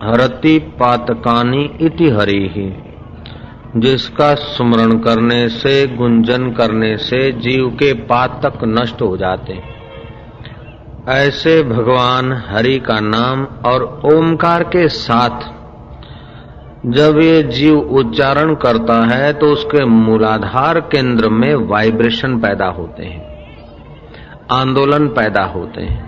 हरति पातकानी इति हरि ही जिसका स्मरण करने से, गुंजन करने से जीव के पातक नष्ट हो जाते हैं। ऐसे भगवान हरि का नाम और ओमकार के साथ, जब ये जीव उच्चारण करता है तो उसके मूलाधार केंद्र में वाइब्रेशन पैदा होते हैं, आंदोलन पैदा होते हैं।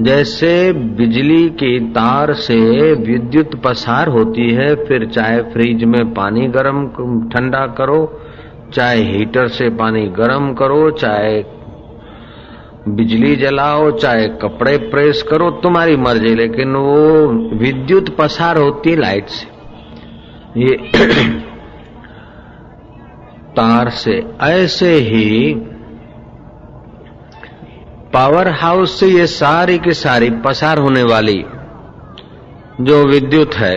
जैसे बिजली की तार से विद्युत पसार होती है, फिर चाहे फ्रिज में पानी गर्म ठंडा करो, चाहे हीटर से पानी गर्म करो, चाहे बिजली जलाओ, चाहे कपड़े प्रेस करो, तुम्हारी मर्ज़ी, लेकिन वो विद्युत पसार होती है लाइट से। ये तार से ऐसे ही पावर हाउस से ये सारी की सारी पसार होने वाली जो विद्युत है,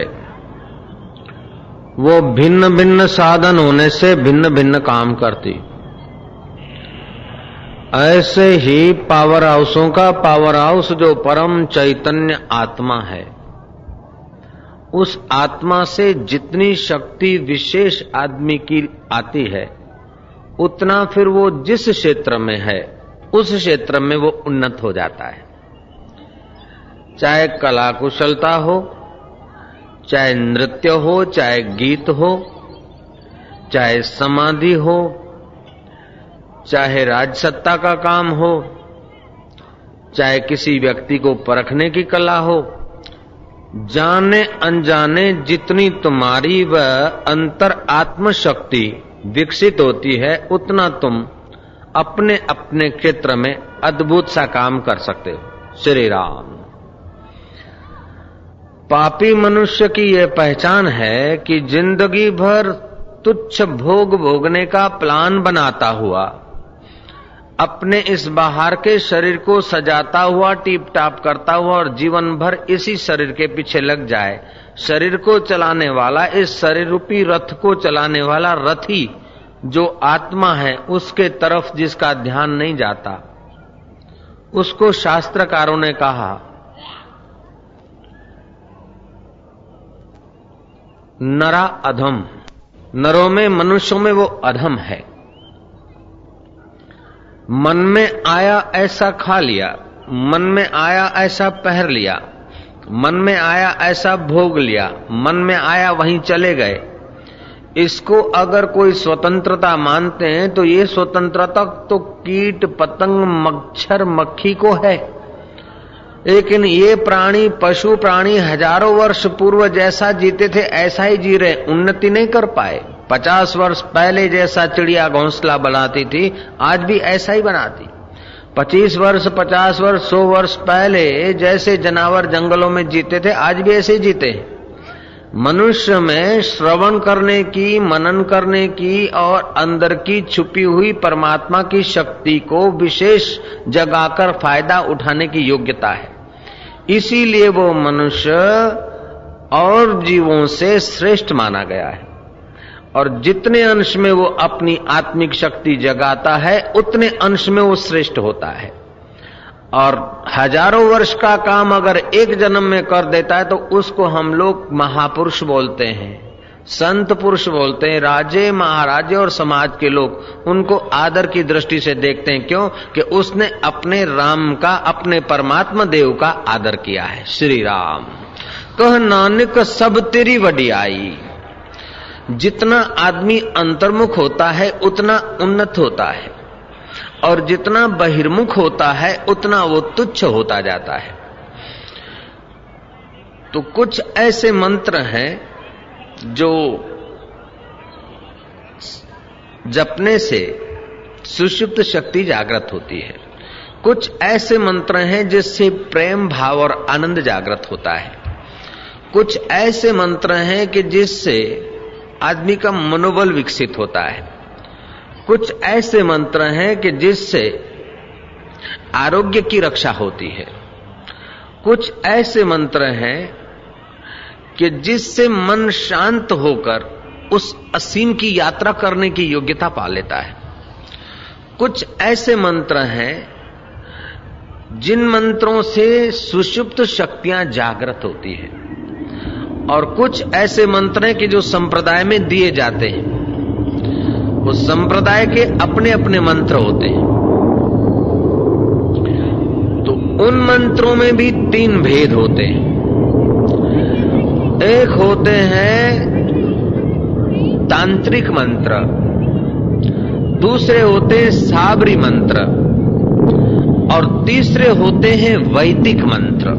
वो भिन्न भिन्न साधन होने से भिन्न भिन्न काम करती। ऐसे ही पावर हाउसों का पावर हाउस जो परम चैतन्य आत्मा है, उस आत्मा से जितनी शक्ति विशेष आदमी की आती है, उतना फिर वो जिस क्षेत्र में है उस क्षेत्र में वो उन्नत हो जाता है। चाहे कला कुशलता हो, चाहे नृत्य हो, चाहे गीत हो, चाहे समाधि हो, चाहे राजसत्ता का काम हो, चाहे किसी व्यक्ति को परखने की कला हो, जाने अनजाने जितनी तुम्हारी व अंतर आत्म शक्ति विकसित होती है, उतना तुम अपने अपने क्षेत्र में अद्भुत सा काम कर सकते हो। श्री राम। पापी मनुष्य की यह पहचान है कि ज़िंदगी भर तुच्छ भोग भोगने का प्लान बनाता हुआ, अपने इस बाहर के शरीर को सजाता हुआ टीप टाप करता हुआ और जीवन भर इसी शरीर के पीछे लग जाए। शरीर को चलाने वाला, इस शरीर रूपी रथ को चलाने वाला रथी जो आत्मा है उसके तरफ़ जिसका ध्यान नहीं जाता, उसको शास्त्रकारों ने कहा, नरा अधम। नरों में, मनुष्यों में वो अधम है। मन में आया ऐसा खा लिया, मन में आया ऐसा पहर लिया, मन में आया ऐसा भोग लिया, मन में आया वहीं चले गए। इसको अगर कोई स्वतंत्रता मानते हैं तो ये स्वतंत्रता तो कीट, पतंग, मच्छर, मक्खी को है। लेकिन ये प्राणी, पशु प्राणी हज़ारों वर्ष पूर्व जैसा जीते थे, ऐसा ही जी रहे, उन्नति नहीं कर पाए। पचास वर्ष पहले जैसा चिड़िया घोंसला बनाती थी, आज भी ऐसा ही बनाती। पच्चीस वर्ष, पचास वर्ष, सौ वर्ष पहले जैसे जानवर जंगलों में जीते थे, आज भी ऐसे जीते हैं। मनुष्य में श्रवण करने की, मनन करने की और अंदर की छुपी हुई परमात्मा की शक्ति को विशेष जगाकर फ़ायदा उठाने की योग्यता है। इसीलिए वो मनुष्य और जीवों से श्रेष्ठ माना गया है। और जितने अंश में वो अपनी आत्मिक शक्ति जगाता है, उतने अंश में वो श्रेष्ठ होता है। और हज़ारों वर्ष का काम अगर एक जन्म में कर देता है तो उसको हम लोग महापुरुष बोलते हैं, संत पुरुष बोलते हैं, राजे, महाराजे और समाज के लोग उनको आदर की दृष्टि से देखते हैं। क्यों? कि उसने अपने राम का, अपने परमात्मा देव का आदर किया है। श्री राम। कह नानक, सब तेरी वडियाई। जितना आदमी अंतर्मुख होता है, उतना उन्नत होता है। और जितना बहिर्मुख होता है, उतना वो तुच्छ होता जाता है। तो कुछ ऐसे मंत्र हैं जो जपने से सुषुप्त शक्ति जागृत होती है। कुछ ऐसे मंत्र हैं जिससे प्रेम भाव और आनंद जागृत होता है। कुछ ऐसे मंत्र हैं कि जिससे आदमी का मनोबल विकसित होता है। कुछ ऐसे मंत्र हैं कि जिससे आरोग्य की रक्षा होती है। कुछ ऐसे मंत्र हैं कि जिससे मन शांत होकर उस असीम की यात्रा करने की योग्यता पा लेता है। कुछ ऐसे मंत्र हैं जिन मंत्रों से सुषुप्त शक्तियाँ जागृत होती है। और कुछ ऐसे मंत्र हैं कि जो संप्रदाय में दिए जाते हैं। उस संप्रदाय के अपने अपने मंत्र होते हैं। तो उन मंत्रों में भी तीन भेद होते हैं। एक होते हैं तांत्रिक मंत्र, दूसरे होते हैं साबरी मंत्र, और तीसरे होते हैं वैदिक मंत्र।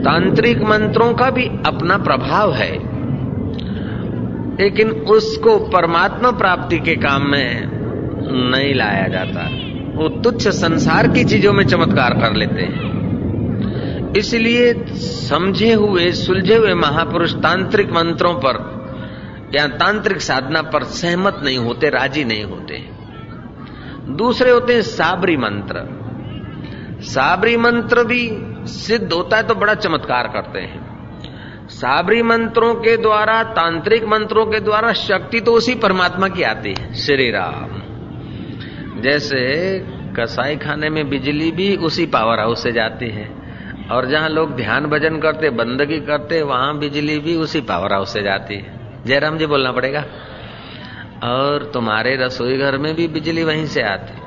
तांत्रिक मंत्रों का भी अपना प्रभाव है। लेकिन उसको परमात्मा प्राप्ति के काम में नहीं लाया जाता। वो तुच्छ संसार की चीज़ों में चमत्कार कर लेते हैं। इसलिए समझे हुए, सुलझे हुए महापुरुष तांत्रिक मंत्रों पर या तांत्रिक साधना पर सहमत नहीं होते, राज़ी नहीं होते दूसरे होते हैं साबरी मंत्र। साबरी मंत्र भी सिद्ध होता है तो बड़ा चमत्कार करते हैं। साबरी मंत्रों के द्वारा, तांत्रिक मंत्रों के द्वारा शक्ति तो उसी परमात्मा की आती है, श्री राम। जैसे कसाई खाने में बिजली भी उसी पावर हाउस से जाती है। और जहाँ लोग ध्यान भजन करते, बंदगी करते, वहाँ बिजली भी उसी पावर हाउस से जाती है। जयराम जी बोलना पड़ेगा। और तुम्हारे रसोई घर में भी बिजली वहीं से आती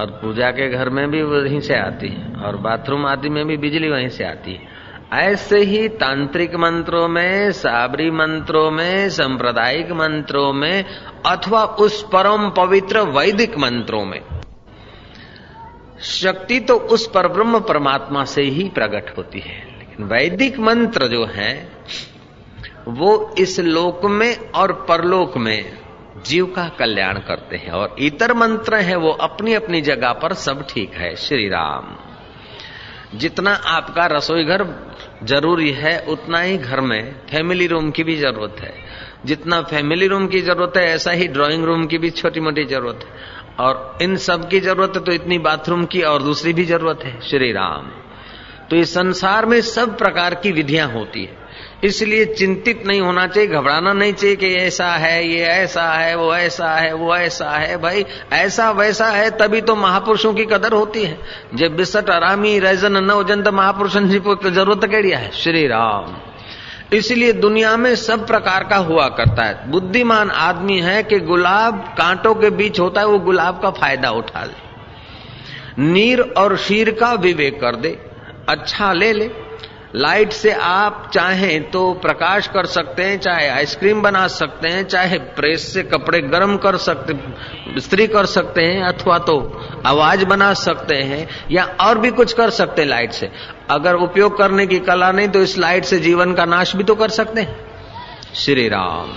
और पूजा के घर में भी वहीं से आती है। और बाथरूम आदि में भी बिजली वहीं से आती है। ऐसे ही तांत्रिक मंत्रों में, साबरी मंत्रों में, सांप्रदायिक मंत्रों में, अथवा उस परम पवित्र वैदिक मंत्रों में। शक्ति तो उस पर ब्रह्म परमात्मा से ही प्रकट होती है। लेकिन वैदिक मंत्र जो है, वो इस लोक में और परलोक में जीव का कल्याण करते हैं। और इतर मंत्र हैं, वो अपनी अपनी जगह पर सब ठीक है। श्री राम। जितना आपका रसोई घर ज़रूरी है, उतना ही घर में फैमिली रूम की भी ज़रूरत है। जितना फैमिली रूम की ज़रूरत है, ऐसा ही ड्राइंग रूम की भी छोटी मोटी ज़रूरत है। और इन सब की ज़रूरत है तो इतनी बाथरूम की और दूसरी भी ज़रूरत है, श्री राम। तो इस संसार में सब प्रकार की विधियाँ होती है। इसलिए चिंतित नहीं होना चाहिए, घबराना नहीं चाहिए कि ऐसा है, ये ऐसा है, वो ऐसा है, वो ऐसा है। भाई, ऐसा वैसा है, तभी तो महापुरुषों की कदर होती है। जब बिसट आरामी रैजन न उजंत महापुरुषन जी को ज़रूरत केड़िया है? श्री राम इसलिए दुनिया में सब प्रकार का हुआ करता है। बुद्धिमान आदमी है कि गुलाब कांटों के बीच होता है, वो गुलाब का फ़ायदा उठा ले। नीर और शीर का विवेक कर दे अच्छा ले ले। लाइट से आप चाहें तो प्रकाश कर सकते हैं, चाहे आइसक्रीम बना सकते हैं, चाहे प्रेस से कपड़े गर्म कर सकते स्त्री कर सकते हैं, अथवा तो आवाज़ बना सकते हैं, या और भी कुछ कर सकते हैं लाइट से। अगर उपयोग करने की कला नहीं तो इस लाइट से जीवन का नाश भी तो कर सकते हैं। श्री राम।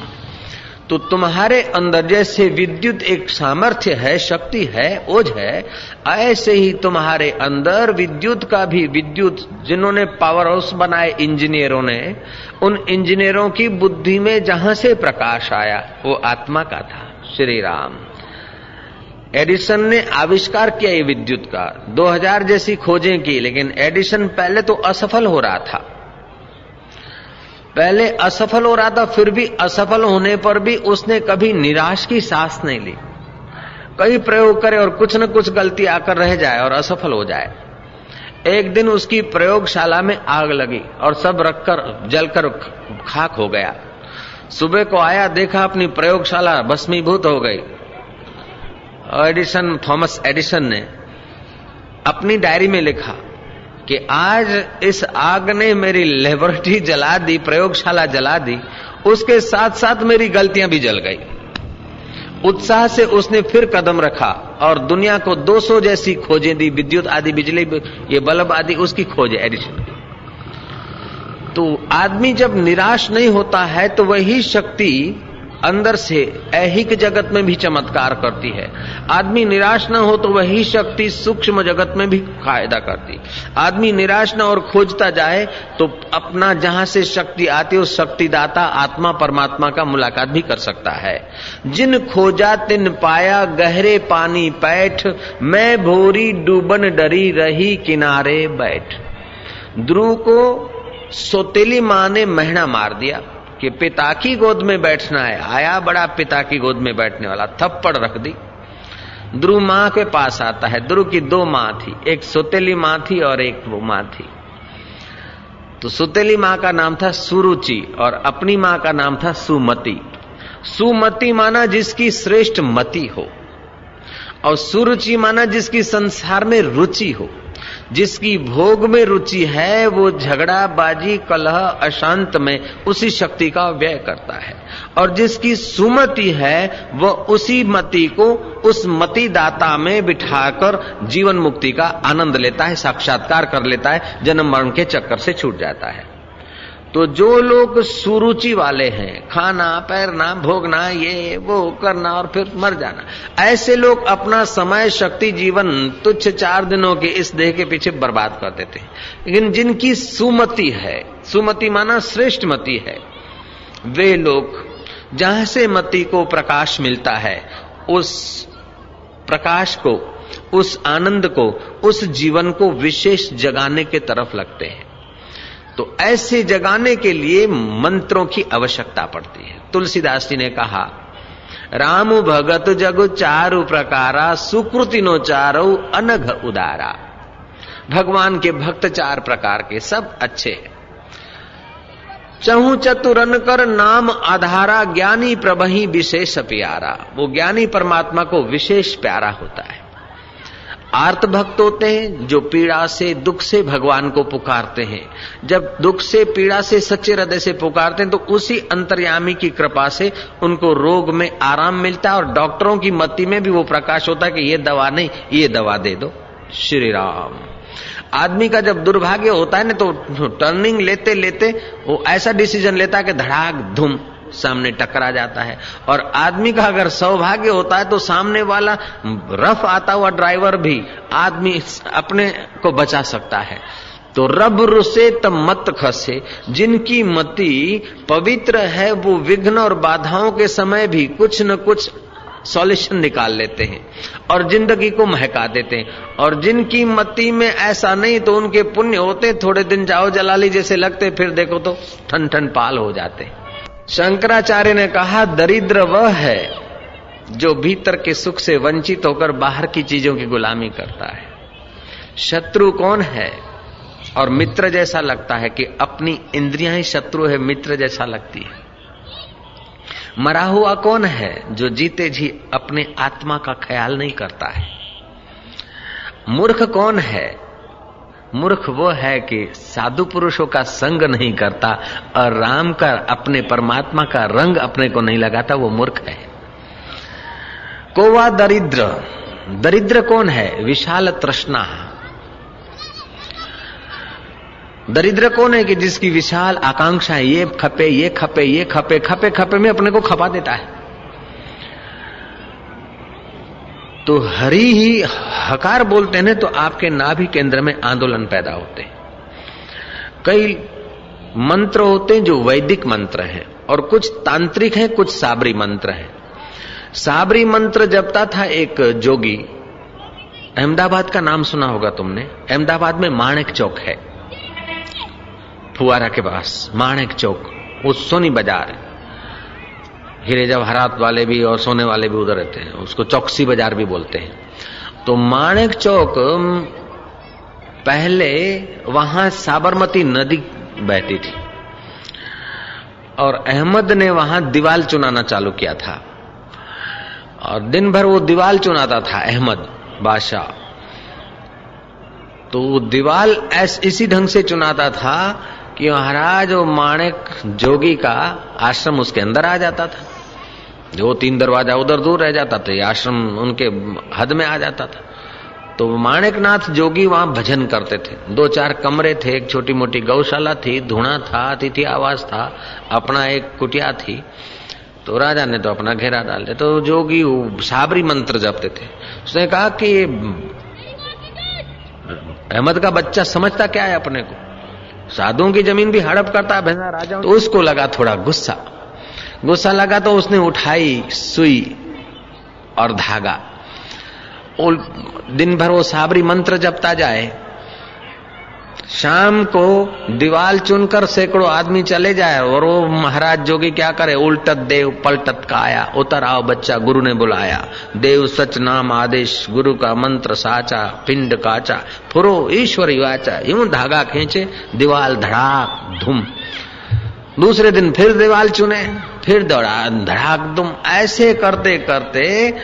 तो तुम्हारे अंदर जैसे विद्युत एक सामर्थ्य है, शक्ति है, ओझ है, ऐसे ही तुम्हारे अंदर विद्युत का भी विद्युत जिन्होंने पावर हाउस बनाए इंजीनियरों ने, उन इंजीनियरों की बुद्धि में जहाँ से प्रकाश आया, वो आत्मा का था श्री राम एडिसन ने आविष्कार किया ये विद्युत का। 2000 जैसी खोजें की, लेकिन एडिसन पहले तो असफल हो रहा था। पहले असफल हो रहा था, फिर भी असफल होने पर भी उसने कभी निराश की सांस नहीं ली। कई प्रयोग करे और कुछ न कुछ गलती आकर रह जाए और असफल हो जाए। एक दिन उसकी प्रयोगशाला में आग लगी और सब रखकर, जलकर खाक हो गया। सुबह को आया, देखा अपनी प्रयोगशाला भस्मीभूत हो गई। एडिसन थॉमस एडिसन ने अपनी डायरी में लिखा कि आज इस आग ने मेरी लेबोरेटरी जला दी, प्रयोगशाला जला दी, उसके साथ साथ मेरी गलतियाँ भी जल गई। उत्साह से उसने फिर कदम रखा और दुनिया को 200 जैसी खोजें दी, विद्युत आदि, बिजली, ये बल्ब आदि, उसकी खोज एडिशन तो आदमी जब निराश नहीं होता है तो वही शक्ति अंदर से ऐहिक जगत में भी चमत्कार करती है। आदमी निराश न हो तो वही शक्ति सूक्ष्म जगत में भी फ़ायदा करती। आदमी निराश न और खोजता जाए तो अपना जहाँ से शक्ति आती उस शक्तिदाता आत्मा परमात्मा का मुलाकात भी कर सकता है। जिन खोजा तिन पाया गहरे पानी पैठ, मैं भोरी डूबन डरी रही किनारे बैठ। ध्रुव को सोतेली माँ ने महना मार दिया। कि पिता की गोद में बैठना है। आया बड़ा पिता की गोद में बैठने वाला, थप्पड़ रख दी। ध्रुव माँ के पास आता है। ध्रुव की दो माँ थी, एक सुतेली माँ थी और एक वो माँ थी। तो सुतेली माँ का नाम था सुरुचि और अपनी माँ का नाम था सुमति। सुमति माना जिसकी श्रेष्ठ मति हो और सुरुचि माना जिसकी संसार में रुचि हो। जिसकी भोग में रुचि है, वो झगड़ा बाजी कलह, अशांत में उसी शक्ति का व्यय करता है। और जिसकी सुमति है, वो उसी मति को उस मति दाता में बिठाकर जीवन मुक्ति का आनंद लेता है, साक्षात्कार कर लेता है, जन्म मरण के चक्कर से छूट जाता है। तो जो लोग सुरुचि वाले हैं, खाना, पैरना, भोगना, ये, वो करना और फिर मर जाना। ऐसे लोग अपना समय, शक्ति, जीवन तुच्छ चार दिनों के इस देह के पीछे बर्बाद कर देते हैं। लेकिन जिनकी सुमति है, सुमति माना श्रेष्ठ मति है, वे लोग जहाँ से मति को प्रकाश मिलता है, उस प्रकाश को, उस आनंद को, उस जीवन को विशेष जगाने के तरफ़ लगते हैं। तो ऐसे जगाने के लिए मंत्रों की आवश्यकता पड़ती है। तुलसीदास जी ने कहा, राम भगत जग चारु प्रकारा, सुकृति नो चारो अनघ उदारा। भगवान के भक्त चार प्रकार के सब अच्छे हैं। चहु चतुरन कर नाम आधारा, ज्ञानी प्रभही विशेष प्यारा। वो ज्ञानी परमात्मा को विशेष प्यारा होता है। आर्त भक्त होते हैं, जो पीड़ा से, दुख से भगवान को पुकारते हैं। जब दुख से, पीड़ा से, सच्चे हृदय से पुकारते हैं तो उसी अंतर्यामी की कृपा से उनको रोग में आराम मिलता है और डॉक्टरों की मति में भी वो प्रकाश होता है कि ये दवा नहीं, ये दवा दे दो। श्री राम। आदमी का जब दुर्भाग्य होता है ना तो टर्निंग लेते लेते वो ऐसा डिसीज़न लेता है कि धड़ाक, धूम। सामने टकरा जाता है। और आदमी का अगर सौभाग्य होता है तो सामने वाला रफ आता हुआ ड्राइवर भी आदमी अपने को बचा सकता है। तो रब रुसे तब मत खसे, जिनकी मति पवित्र है, वो विघ्न और बाधाओं के समय भी कुछ न कुछ सॉल्यूशन निकाल लेते हैं और ज़िंदगी को महका देते हैं। और जिनकी मति में ऐसा नहीं तो उनके पुण्य होते, थोड़े दिन जाओ जलाली जैसे लगते, फिर देखो तो ठन ठन पाल हो जाते हैं। शंकराचार्य ने कहा, दरिद्र वह है जो भीतर के सुख से वंचित होकर बाहर की चीज़ों की गुलामी करता है। शत्रु कौन है? और मित्र जैसा लगता है कि अपनी इंद्रियाँ ही शत्रु है, मित्र जैसा लगती है। मरा हुआ कौन है जो जीते जी अपने आत्मा का ख्याल नहीं करता है? मूर्ख कौन है मूर्ख वो है कि साधु पुरुषों का संग नहीं करता और राम का अपने परमात्मा का रंग अपने को नहीं लगाता, वो मूर्ख है। कोवा दरिद्र। दरिद्र कौन है? विशाल तृष्णा। दरिद्र कौन है कि जिसकी विशाल आकांक्षा ये खपे ये खपे ये खपे खपे खपे में अपने को खपा देता है? तो हरि ही हकार बोलते हैं तो आपके नाभि केंद्र में आंदोलन पैदा होते हैं। कई मंत्र होते हैं जो वैदिक मंत्र हैं, और कुछ तांत्रिक हैं, कुछ साबरी मंत्र हैं। साबरी मंत्र जपता था एक जोगी। अहमदाबाद का नाम सुना होगा तुमने? अहमदाबाद में माणिक चौक है। फुआरा के पास, माणिक चौक, वो सोनी बाज़ार है। हीरे जवाहरात वाले भी और सोने वाले भी उधर रहते हैं, उसको चौकसी बाज़ार भी बोलते हैं। तो माणिक चौक पहले वहाँ साबरमती नदी बहती थी। और अहमद ने वहाँ दीवाल चुनाना चालू किया था। और दिन भर वो दीवाल चुनाता था, अहमद बादशाह। तो वो दीवाल इसी ढंग से चुनाता था कि महाराज? वो माणिक जोगी का आश्रम उसके अंदर आ जाता था। जो तीन दरवाज़ा उधर दूर रह जाता था आश्रम उनके हद में आ जाता था। तो माणिकनाथ जोगी वहाँ भजन करते थे। दो चार कमरे थे, एक छोटी मोटी गौशाला थी धुणा था, अतिथि आवास था, अपना एक कुटिया थी। तो राजा ने तो अपना घेरा डाल दिया। तो जोगी साबरी मंत्र जपते थे। उसने कहा कि अहमद का बच्चा समझता क्या है अपने को? साधुओं की ज़मीन भी हड़प करता है राजा। तो उसको लगा थोड़ा गुस्सा। गुस्सा लगा तो उसने उठाई सुई और धागा। दिन भर वो साबरी मंत्र जपता जाए शाम को दीवाल चुनकर सैकड़ों आदमी चले जाए और वो महाराज जोगी क्या करे? उल्टत देव पलटत का आया। उतर आओ बच्चा, गुरु ने बुलाया। देव सच नाम आदेश, गुरु का मंत्र साचा, पिंड काचा। फुरो, ईश्वर वाचा। यूँ धागा खींचे, दीवाल धड़ाक, धुम। दूसरे दिन फिर दीवाल चुने, फिर दौड़ा, धड़ाक दुम ऐसे करते करते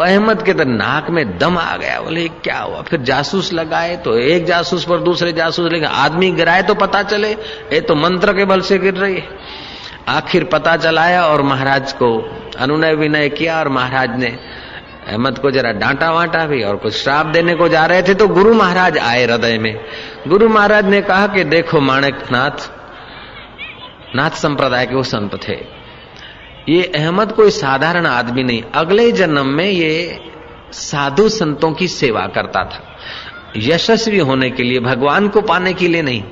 अहमद के तो नाक में दम आ गया। बोले क्या हुआ? फिर जासूस लगाए तो एक जासूस पर दूसरे जासूस लेकिन आदमी गिराए तो पता चले। ये तो मंत्र के बल से गिर रही है। आखिर पता चलाया और महाराज को अनुनय विनय किया और महाराज ने अहमद को जरा डांटा वांटा भी और कुछ श्राप देने को जा रहे थे तो गुरु महाराज आए हृदय में। गुरु महाराज ने कहा कि देखो माणक नाथ नाथ संप्रदाय के वो संत थे। ये अहमद कोई साधारण आदमी नहीं। अगले जन्म में ये साधु संतों की सेवा करता था। यशस्वी होने के लिए, भगवान को पाने के लिए नहीं।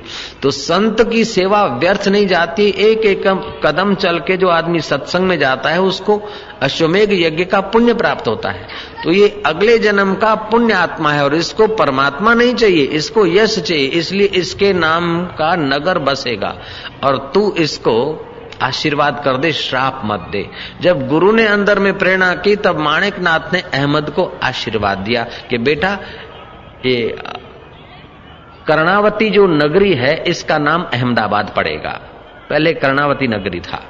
तो संत की सेवा व्यर्थ नहीं जाती। एक एक कदम चल के जो आदमी सत्संग में जाता है, उसको अश्वमेघ यज्ञ का पुण्य प्राप्त होता है। तो ये अगले जन्म का पुण्य आत्मा है और इसको परमात्मा नहीं चाहिए, इसको यश चाहिए, इसलिए इसके नाम का नगर बसेगा। और तू इसको आशीर्वाद कर दे, श्राप मत दे। जब गुरु ने अंदर में प्रेरणा की, तब माणिक नाथ ने अहमद को आशीर्वाद दिया कि बेटा, ये कर्णावती जो नगरी है, इसका नाम अहमदाबाद पड़ेगा। पहले कर्णावती नगरी था।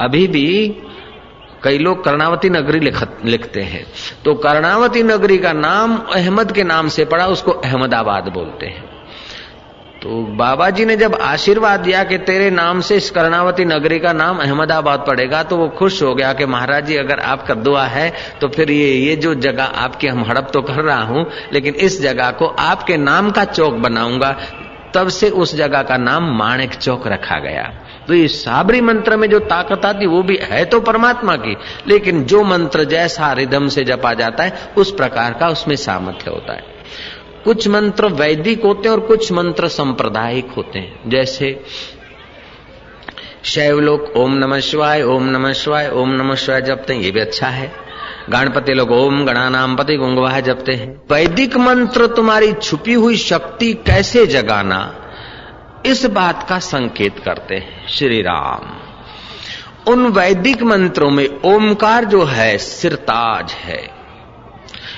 अभी भी कई लोग कर्णावती नगरी लिखते हैं। तो कर्णावती नगरी का नाम अहमद के नाम से पड़ा, उसको अहमदाबाद बोलते हैं। तो बाबा जी ने जब आशीर्वाद दिया कि तेरे नाम से इस कर्णावती नगरी का नाम अहमदाबाद पड़ेगा तो वो खुश हो गया कि महाराज जी अगर आपका दुआ है तो फिर ये ये जो जगह आपकी हम हड़प तो कर रहा हूँ, लेकिन इस जगह को आपके नाम का चौक बनाऊँगा। तब से उस जगह का नाम माणिक चौक रखा गया। तो ये साबरी मंत्र में जो ताकत आती, वो भी है तो परमात्मा की, लेकिन जो मंत्र जैसा रिदम से जपा जाता है, उस प्रकार का उसमें सामर्थ्य होता है। कुछ मंत्र वैदिक होते हैं और कुछ मंत्र सांप्रदायिक होते हैं। जैसे शैव लोग ओम नमः शिवाय, ओम नमः शिवाय, ओम नमः शिवाय जपते हैं, ये भी अच्छा है। गणपति लोग ओम गणानाम पति गुंगवाह जपते हैं। वैदिक मंत्र तुम्हारी छुपी हुई शक्ति कैसे जगाना? इस बात का संकेत करते हैं श्री राम उन वैदिक मंत्रों में ओमकार जो है, सिरताज है।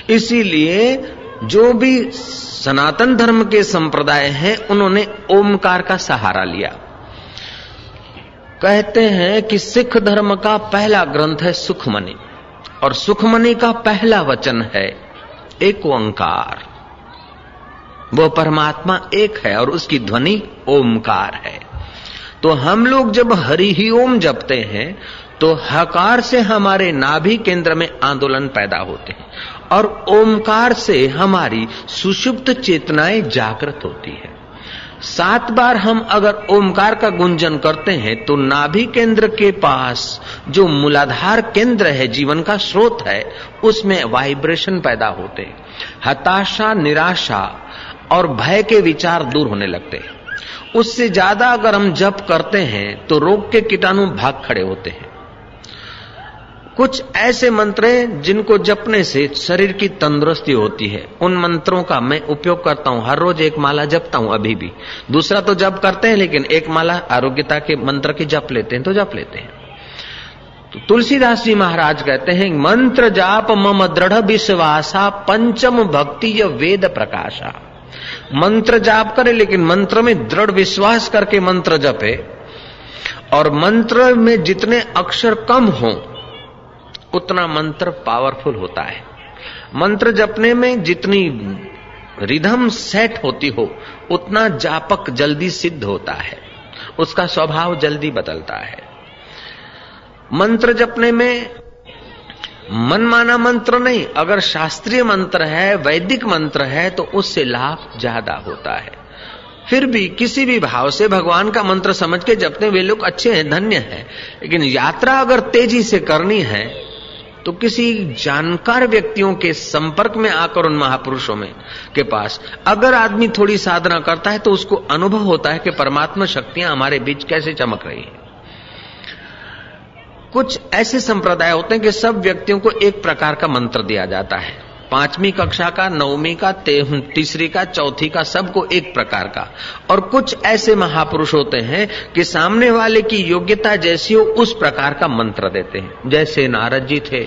इसीलिए जो भी सनातन धर्म के संप्रदाय हैं, उन्होंने ओमकार का सहारा लिया। कहते हैं कि सिख धर्म का पहला ग्रंथ है सुखमणि और सुखमणि का पहला वचन है एक ओंकार। वो परमात्मा एक है, और उसकी ध्वनि ओमकार है। तो हम लोग जब हरि ही ओम जपते हैं तो हकार से हमारे नाभि केंद्र में आंदोलन पैदा होते हैं। और ओमकार से हमारी सुषुप्त चेतनाएँ जागृत होती है। सात बार हम अगर ओमकार का गुंजन करते हैं तो नाभि केंद्र के पास जो मूलाधार केंद्र है, जीवन का स्रोत है, उसमें वाइब्रेशन पैदा होते हैं। हताशा, निराशा और भय के विचार दूर होने लगते हैं। उससे ज़्यादा अगर हम जप करते हैं तो रोग के कीटाणु भाग खड़े होते हैं। कुछ ऐसे मंत्र हैं जिनको जपने से शरीर की तंदुरुस्ती होती है। उन मंत्रों का मैं उपयोग करता हूँ। हर रोज एक माला जपता हूँ अभी भी। दूसरा तो जप करते हैं, लेकिन एक माला आरोग्यता के मंत्र की जप लेते हैं तो जप लेते हैं। तो तुलसीदास जी महाराज कहते हैं, मंत्र जाप मम दृढ़ विश्वासा पंचम भक्ति य वेद प्रकाशा। मंत्र जाप करे, लेकिन मंत्र में दृढ़ विश्वास करके मंत्र जपे। और मंत्र में जितने अक्षर कम हों उतना मंत्र पावरफुल होता है। मंत्र जपने में जितनी रिधम सेट होती हो, उतना जापक जल्दी सिद्ध होता है। उसका स्वभाव जल्दी बदलता है। मंत्र जपने में मनमाना मंत्र नहीं, अगर शास्त्रीय मंत्र है, वैदिक मंत्र है तो उससे लाभ ज़्यादा होता है। फिर भी किसी भी भाव से भगवान का मंत्र समझ के जपते वे लोग अच्छे हैं, धन्य है। लेकिन यात्रा अगर तेज़ी से करनी है तो किसी जानकार व्यक्तियों के संपर्क में आकर उन महापुरुषों में के पास अगर आदमी थोड़ी साधना करता है तो उसको अनुभव होता है कि परमात्मा शक्तियाँ हमारे बीच कैसे चमक रही है। कुछ ऐसे संप्रदाय होते हैं कि सब व्यक्तियों को एक प्रकार का मंत्र दिया जाता है। पांचवी कक्षा का नौवीं का तीसरी का चौथी का सबको एक प्रकार का और कुछ ऐसे महापुरुष होते हैं कि सामने वाले की योग्यता जैसी हो उस प्रकार का मंत्र देते हैं जैसे नारद जी थे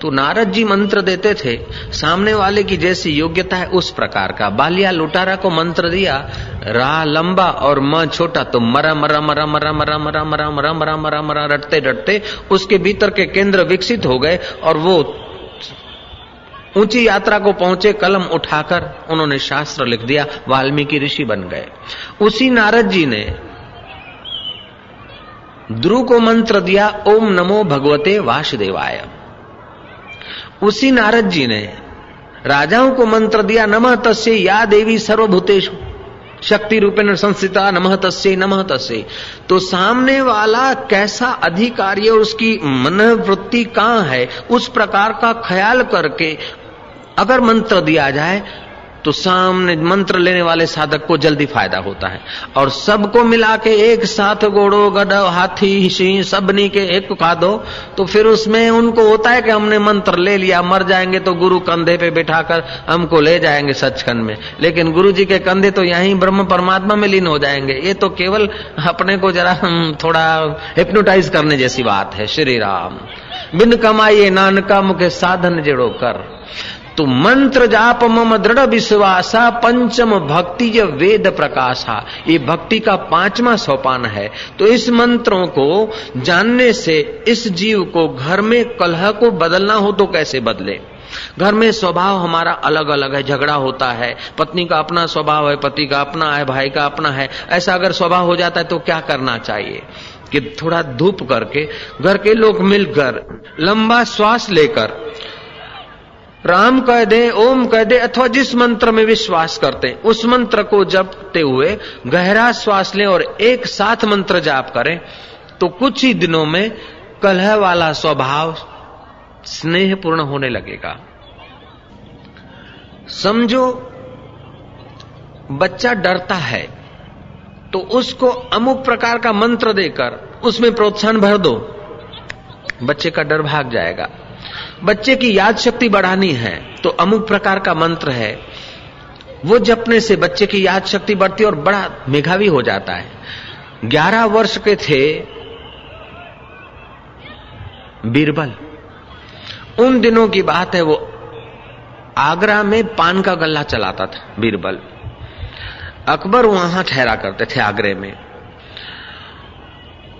तो नारद जी मंत्र देते थे सामने वाले की जैसी योग्यता है उस प्रकार का बालिया लुटारा को मंत्र दिया रा लंबा और म छोटा तो मरा मरा मरा मरा मरा मरा मरा मरा मरा मरा मरा रटते रटते उसके भीतर के केंद्र विकसित हो गए और वो ऊँची यात्रा को पहुँचे कलम उठाकर उन्होंने शास्त्र लिख दिया, वाल्मीकि ऋषि बन गए। उसी नारद जी ने ध्रुव को मंत्र दिया, ओम नमो भगवते वासुदेवाय। उसी नारद जी ने राजाओं को मंत्र दिया, नमः तस्य, या देवी सर्वभूतेश शक्ति रूपेण संस्थिता, नमः तस्य नमः तस्य। तो सामने वाला कैसा अधिकारी और उसकी मन वृत्ति कहाँ है, उस प्रकार का ख्याल करके अगर मंत्र दिया जाए तो सामने मंत्र लेने वाले साधक को जल्दी फ़ायदा होता है। और सबको मिला के एक साथ गोड़ो गड हाथी सिंह सबनी के एक खा दो तो फिर उसमें उनको होता है कि हमने मंत्र ले लिया, मर जाएँगे तो गुरु कंधे पे बिठाकर हमको ले जाएँगे सचखंड में। लेकिन गुरु जी के कंधे तो यहीं ब्रह्म परमात्मा में लीन हो जाएँगे। ये तो केवल अपने को जरा थोड़ा हिप्नोटाइज करने जैसी बात है। श्री राम। बिन कमाइए नानका मुखे साधन जेड़ो कर। तो मंत्र जाप मम दृढ़ विश्वासा, पंचम भक्ति वेद प्रकाशा। ये भक्ति का पांचवा सोपान है। तो इस मंत्रों को जानने से, इस जीव को घर में कलह को बदलना हो तो कैसे बदले? घर में स्वभाव हमारा अलग अलग है, झगड़ा होता है। पत्नी का अपना स्वभाव है, पति का अपना है, भाई का अपना है। ऐसा अगर स्वभाव हो जाता है तो क्या करना चाहिए? कि थोड़ा धूप करके, घर के लोग मिलकर, लंबा श्वास लेकर राम कह दे, ओम कह दे, अथवा जिस मंत्र में विश्वास करते हैं, उस मंत्र को जपते हुए गहरा श्वास लें और एक साथ मंत्र जाप करें तो कुछ ही दिनों में कलह वाला स्वभाव स्नेहपूर्ण होने लगेगा। समझो, बच्चा डरता है तो उसको अमुक प्रकार का मंत्र देकर उसमें प्रोत्साहन भर दो, बच्चे का डर भाग जाएगा। बच्चे की याद शक्ति बढ़ानी है तो अमुक प्रकार का मंत्र है। वो जपने से बच्चे की याद शक्ति बढ़ती और बड़ा मेघावी हो जाता है। ग्यारह वर्ष के थे बीरबल। उन दिनों की बात है, वो आगरा में पान का गल्ला चलाता था, बीरबल। अकबर वहाँ ठहरा करते थे आगरे में।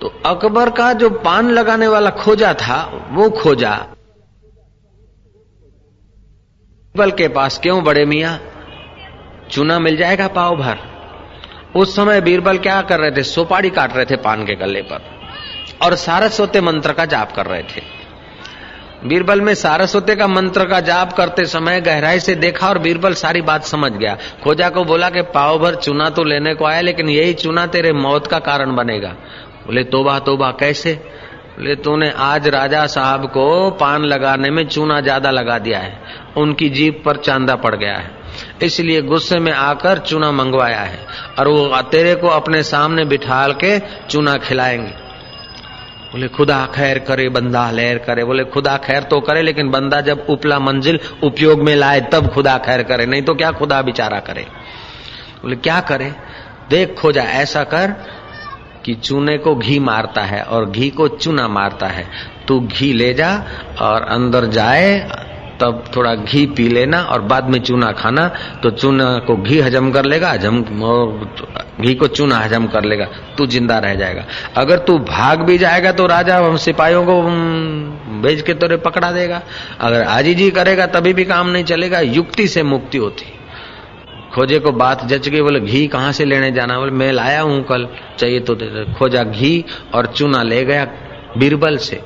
तो अकबर का जो पान लगाने वाला खोजा था, वो खोजा। बीरबल के पास क्यों बड़े मिया? चूना मिल जाएगा पाव भर। उस समय बीरबल क्या कर रहे थे? सोपाड़ी काट रहे थे पान के गले पर। और सारस्वते मंत्र का जाप कर रहे थे। बीरबल में सारस्वते का मंत्र का जाप करते समय गहराई से देखा और बीरबल सारी बात समझ गया। खोजा को बोला कि पाव भर चूना तो लेने को आया, लेकिन यही चूना तेरे मौत का कारण बनेगा। बोले, तोबा तोबा, कैसे? बोले तूने आज राजा साहब को पान लगाने में चूना ज़्यादा लगा दिया है। उनकी जीप पर चांदा पड़ गया है। इसलिए गुस्से में आकर चूना मंगवाया है और वो तेरे को अपने सामने बिठाल के चूना खिलाएँगे। बोले, खुदा खैर करे, बंदा लहर करे। बोले, खुदा खैर तो करे, लेकिन बंदा जब उपला मंजिल उपयोग में लाए, तब खुदा खैर करे, नहीं तो क्या खुदा बिचारा करे? बोले, क्या करे? देख, खोजा, ऐसा कर कि चूने को घी मारता है और घी को चूना मारता है। तू घी ले जा और अंदर जाए, तब थोड़ा घी पी लेना और बाद में चूना खाना तो चूना को घी हजम कर लेगा, हजम घी को चूना हजम कर लेगा, तू ज़िंदा रह जाएगा। अगर तू भाग भी जाएगा तो राजा हम सिपाहियों को भेज के तोरे पकड़ा देगा। अगर आजी जी करेगा, तभी भी काम नहीं चलेगा, युक्ति से मुक्ति होती। खोजे को बात जच गई, बोले, घी कहाँ से लेने जाना बोले, मैं लाया हूँ कल, चाहिए तो खोजा घी और चूना ले गया बीरबल से।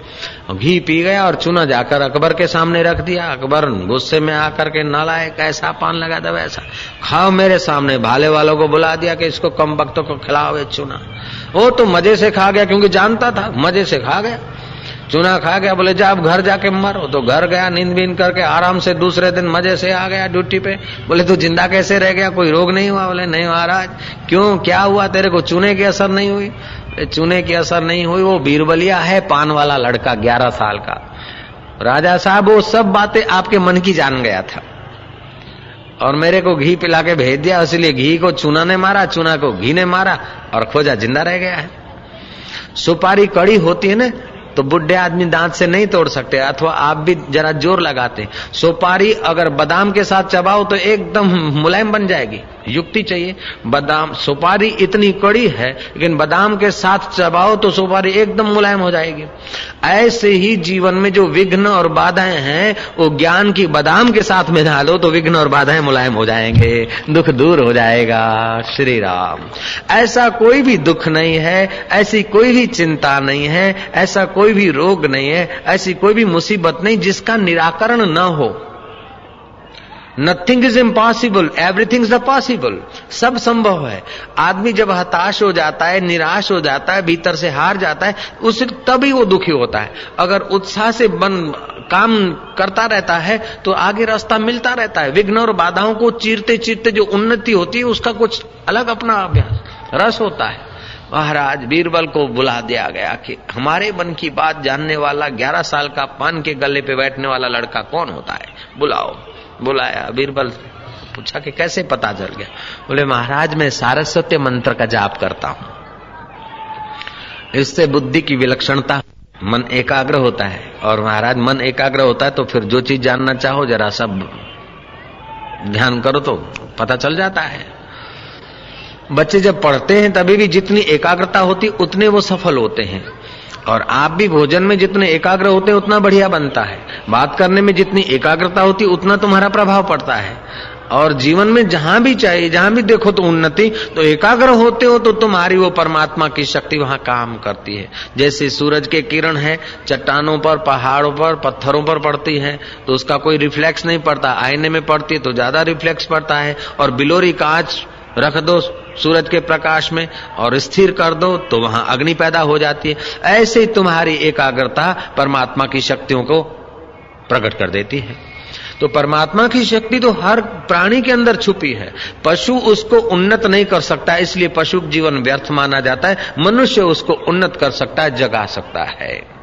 घी पी गया और चूना जाकर अकबर के सामने रख दिया। अकबर गुस्से में आकर के न लाए कैसा पान लगा था वैसा खाओ मेरे सामने। भाले वालों को बुला दिया कि इसको कम वक्तों को खिलाओ चूना। वो तो मज़े से खा गया, क्योंकि जानता था, मज़े से खा गया। चूना खा गया, बोले, जा, अब घर जाके मरो। तो घर गया नींद बीन करके आराम से दूसरे दिन मज़े से आ गया ड्यूटी पे। बोले, तू ज़िंदा कैसे रह गया? कोई रोग नहीं हुआ? बोले, नहीं महाराज। क्यों? क्या हुआ? तेरे को चूने की असर नहीं हुई? चूने की असर नहीं हुई, वो बीरबलिया है, पान वाला लड़का, ग्यारह साल का। राजा साहब, वो सब बातें आपके मन की जान गया था और मेरे को घी पिला के भेज दिया, इसलिए घी को चूना ने मारा, चूना को घी ने मारा और खोजा ज़िंदा रह गया है। सुपारी कड़ी होती है ना तो बुढ़े आदमी दांत से नहीं तोड़ सकते, अथवा आप भी जरा ज़ोर लगाते। सुपारी अगर बादाम के साथ चबाओ तो एकदम मुलायम बन जाएगी, युक्ति चाहिए। बादाम, सुपारी इतनी कड़ी है, लेकिन बादाम के साथ चबाओ तो सुपारी एकदम मुलायम हो जाएगी। ऐसे ही जीवन में जो विघ्न और बाधाएँ हैं, वो ज्ञान की बादाम के साथ में डालो तो विघ्न और बाधाएँ मुलायम हो जाएँगे, दुख दूर हो जाएगा। श्री राम ऐसा कोई भी दुख नहीं है, ऐसी कोई भी चिंता नहीं है, ऐसा कोई भी रोग नहीं है, ऐसी कोई भी मुसीबत नहीं जिसका निराकरण न हो। Nothing is impossible everything is possible सब संभव है। आदमी जब हताश हो जाता है, निराश हो जाता है, भीतर से हार जाता है, उसे तभी वो दुखी होता है। अगर उत्साह से बन, काम करता रहता है तो आगे रास्ता मिलता रहता है। विघ्न और बाधाओं को चीरते चीरते जो उन्नति होती है, उसका कुछ अलग अपना अभ्यास, रस होता है। महाराज बीरबल को बुला दिया गया कि हमारे मन की बात जानने वाला ग्यारह साल का पान के गले पे बैठने वाला लड़का कौन होता है? बुलाओ। बुलाया बीरबल पूछा कि कैसे पता चल गया? बोले, महाराज, मैं सारस्वत्य मंत्र का जाप करता हूँ। इससे बुद्धि की विलक्षणता मन एकाग्र होता है। और महाराज, मन एकाग्र होता है तो फिर जो चीज़ जानना चाहो जरा सब ध्यान करो तो पता चल जाता है। बच्चे जब पढ़ते हैं, तभी भी जितनी एकाग्रता होती, उतने वो सफल होते हैं। और आप भी भोजन में जितने एकाग्र होते हैं, उतना बढ़िया बनता है। बात करने में जितनी एकाग्रता होती, उतना तुम्हारा प्रभाव पड़ता है। और जीवन में जहाँ भी चाहिए, जहाँ भी देखो तो उन्नति तो एकाग्र होते हो तो तुम्हारी वो परमात्मा की शक्ति वहाँ काम करती है। जैसे सूरज के किरण है, चट्टानों पर, पहाड़ों पर, पत्थरों पर पड़ती है तो उसका कोई रिफ्लेक्स नहीं पड़ता। आईने में पड़ती है तो ज़्यादा रिफ्लेक्स पड़ता है। और बिलोरी कांच रख दो सूरज के प्रकाश में और स्थिर कर दो तो वहाँ अग्नि पैदा हो जाती है। ऐसे ही तुम्हारी एकाग्रता परमात्मा की शक्तियों को प्रकट कर देती है। तो परमात्मा की शक्ति तो हर प्राणी के अंदर छुपी है। पशु उसको उन्नत नहीं कर सकता, इसलिए पशु जीवन व्यर्थ माना जाता है। मनुष्य उसको उन्नत कर सकता है, जगा सकता है।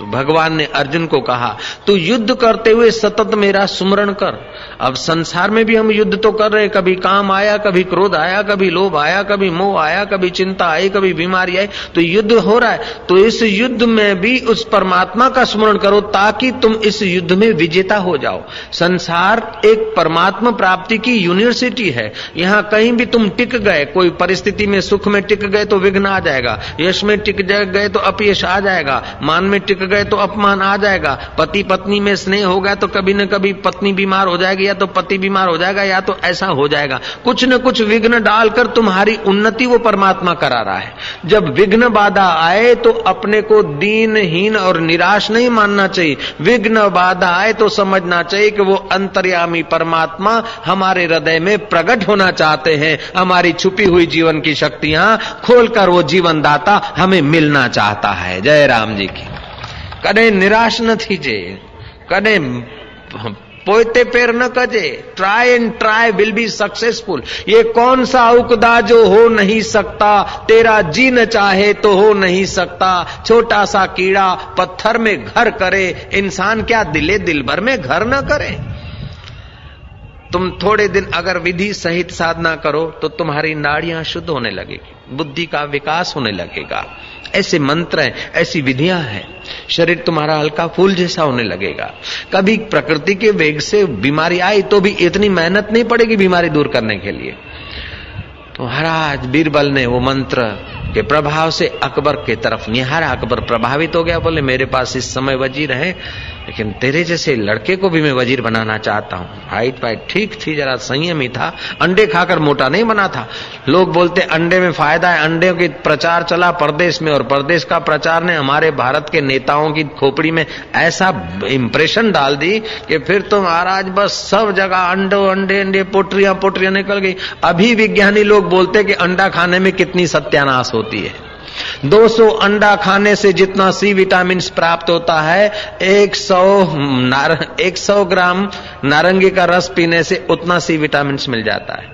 तो भगवान ने अर्जुन को कहा, तू युद्ध करते हुए सतत मेरा सुमरण कर। अब संसार में भी हम युद्ध तो कर रहे कभी काम आया, कभी क्रोध आया, कभी लोभ आया, कभी मोह आया, कभी चिंता आई, कभी बीमारी आई तो युद्ध हो रहा है। तो इस युद्ध में भी उस परमात्मा का स्मरण करो ताकि तुम इस युद्ध में विजेता हो जाओ। संसार एक परमात्मा प्राप्ति की यूनिवर्सिटी है। यहाँ कहीं भी तुम टिक गए, कोई परिस्थिति में सुख में टिक गए तो विघ्न आ जाएगा। यश में टिक गए तो अपयश आ जाएगा। मान में टिक गए तो अपमान आ जाएगा। पति पत्नी में स्नेह हो गया तो कभी न कभी पत्नी बीमार हो जाएगी या तो पति बीमार हो जाएगा या तो ऐसा हो जाएगा। कुछ न कुछ विघ्न डालकर तुम्हारी उन्नति वो परमात्मा करा रहा है। जब विघ्न बाधा आए तो अपने को दीनहीन और निराश नहीं मानना चाहिए। विघ्न बाधा आए तो समझना चाहिए कि वो अंतर्यामी परमात्मा हमारे हृदय में प्रकट होना चाहते हैं। हमारी छुपी हुई जीवन की शक्तियाँ खोलकर वो जीवन दाता हमें मिलना चाहता है। जय राम जी की। કદે નિરાશ ન થીજે કદે પોતે પેર न कजे try and try will be successful ये कौन सा उकदा जो हो नहीं सकता तेरा जी न चाहे तो हो नहीं सकता छोटा सा कीड़ा पत्थर में घर करे इंसान क्या दिले दिल भर में घर न करे तुम थोड़े दिन अगर विधि सहित साधना करो तो तुम्हारी नाड़ियां शुद्ध होने लगेगी बुद्धि का विकास होने लगेगा ऐसे मंत्र हैं ऐसी विधियां हैं शरीर तुम्हारा हल्का फूल जैसा होने लगेगा। कभी प्रकृति के वेग से बीमारी आई तो भी इतनी मेहनत नहीं पड़ेगी बीमारी दूर करने के लिए। तो महाराज बीरबल ने वो मंत्र के प्रभाव से अकबर के तरफ़, निहारा अकबर प्रभावित हो गया, बोले, मेरे पास इस समय वज़ीर है लेकिन तेरे जैसे लड़के को भी मैं वज़ीर बनाना चाहता हूँ। हाइट वाइट ठीक थी, जरा संयम ही था, अंडे खाकर मोटा नहीं बना था। लोग बोलते, अंडे में फ़ायदा है, अंडे की प्रचार चला परदेश में और परदेश का प्रचार ने हमारे भारत के नेताओं की खोपड़ी में ऐसा इंप्रेशन डाल दी कि फिर तो महाराज बस सब जगह अंडो, अंडे अंडे, पोटरियाँ पोटरियाँ निकल गई। अभी विज्ञानी लोग बोलते कि अंडा खाने में कितनी सत्यानाश होती है। 200 अंडा खाने से जितना सी विटामिन प्राप्त होता है 100 नार, 100 ग्राम नारंगी का रस पीने से उतना सी विटामिन मिल जाता है।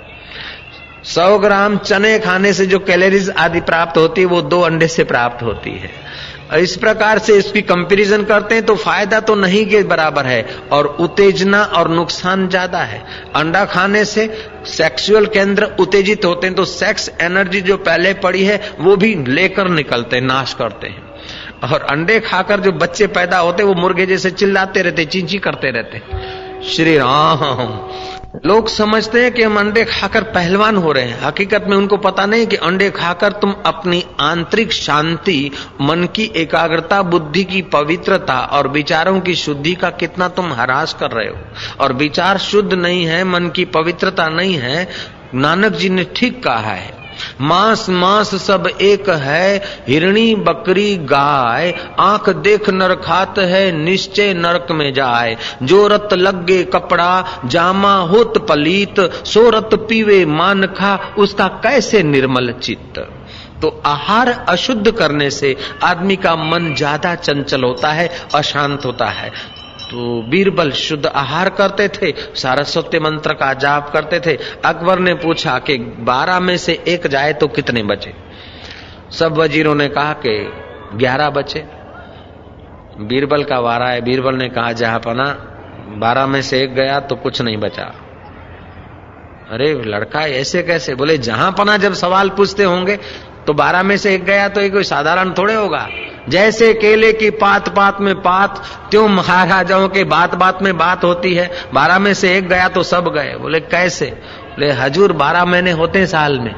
100 ग्राम चने खाने से जो कैलोरीज आदि प्राप्त होती है वो दो अंडे से प्राप्त होती है। इस प्रकार से इसकी कंपैरिजन करते हैं तो फ़ायदा तो नहीं के बराबर है। और उत्तेजना और नुकसान ज़्यादा है। अंडा खाने से सेक्सुअल केंद्र उत्तेजित होते हैं तो सेक्स एनर्जी जो पहले पड़ी है, वो भी लेकर निकलते हैं नाश करते हैं। और अंडे खाकर जो बच्चे पैदा होते वो मुर्गे जैसे चिल्लाते रहते, चींची करते रहते श्री राम। लोग समझते हैं कि हम अंडे खाकर पहलवान हो रहे हैं। हकीकत में उनको पता नहीं कि अंडे खाकर तुम अपनी आंतरिक शांति, मन की एकाग्रता, बुद्धि की पवित्रता और विचारों की शुद्धि का कितना तुम हरास कर रहे हो। और विचार शुद्ध नहीं है, मन की पवित्रता नहीं है, नानक जी ने ठीक कहा है। मांस मांस सब एक है, हिरणी बकरी गाय, आँख देख नर खात है, निश्चय नरक में जाए। जो रत लगे कपड़ा, जामा होत पलीत, सो रत पीवे मान खा उसका कैसे निर्मल चित्त? तो आहार अशुद्ध करने से आदमी का मन ज़्यादा चंचल होता है, अशांत होता है। तो बीरबल शुद्ध आहार करते थे सारस्वती मंत्र का जाप करते थे। अकबर ने पूछा कि बारह में से एक जाए तो कितने बचे? सब वजीरों ने कहा कि ग्यारह बचे। बीरबल का वारा है, बीरबल ने कहा, जहाँ पना, बारह में से एक गया तो कुछ नहीं बचा। अरे, लड़का ऐसे कैसे? बोले, जहाँ पना जब सवाल पूछते होंगे तो बारह में से एक गया तो ये कोई साधारण थोड़े होगा। जैसे केले की पात पात में पात, त्यों महाराजाओं के बात बात में बात होती है। बारह में से एक गया तो सब गए। बोले, कैसे? बोले, हजूर बारह महीने होते साल में।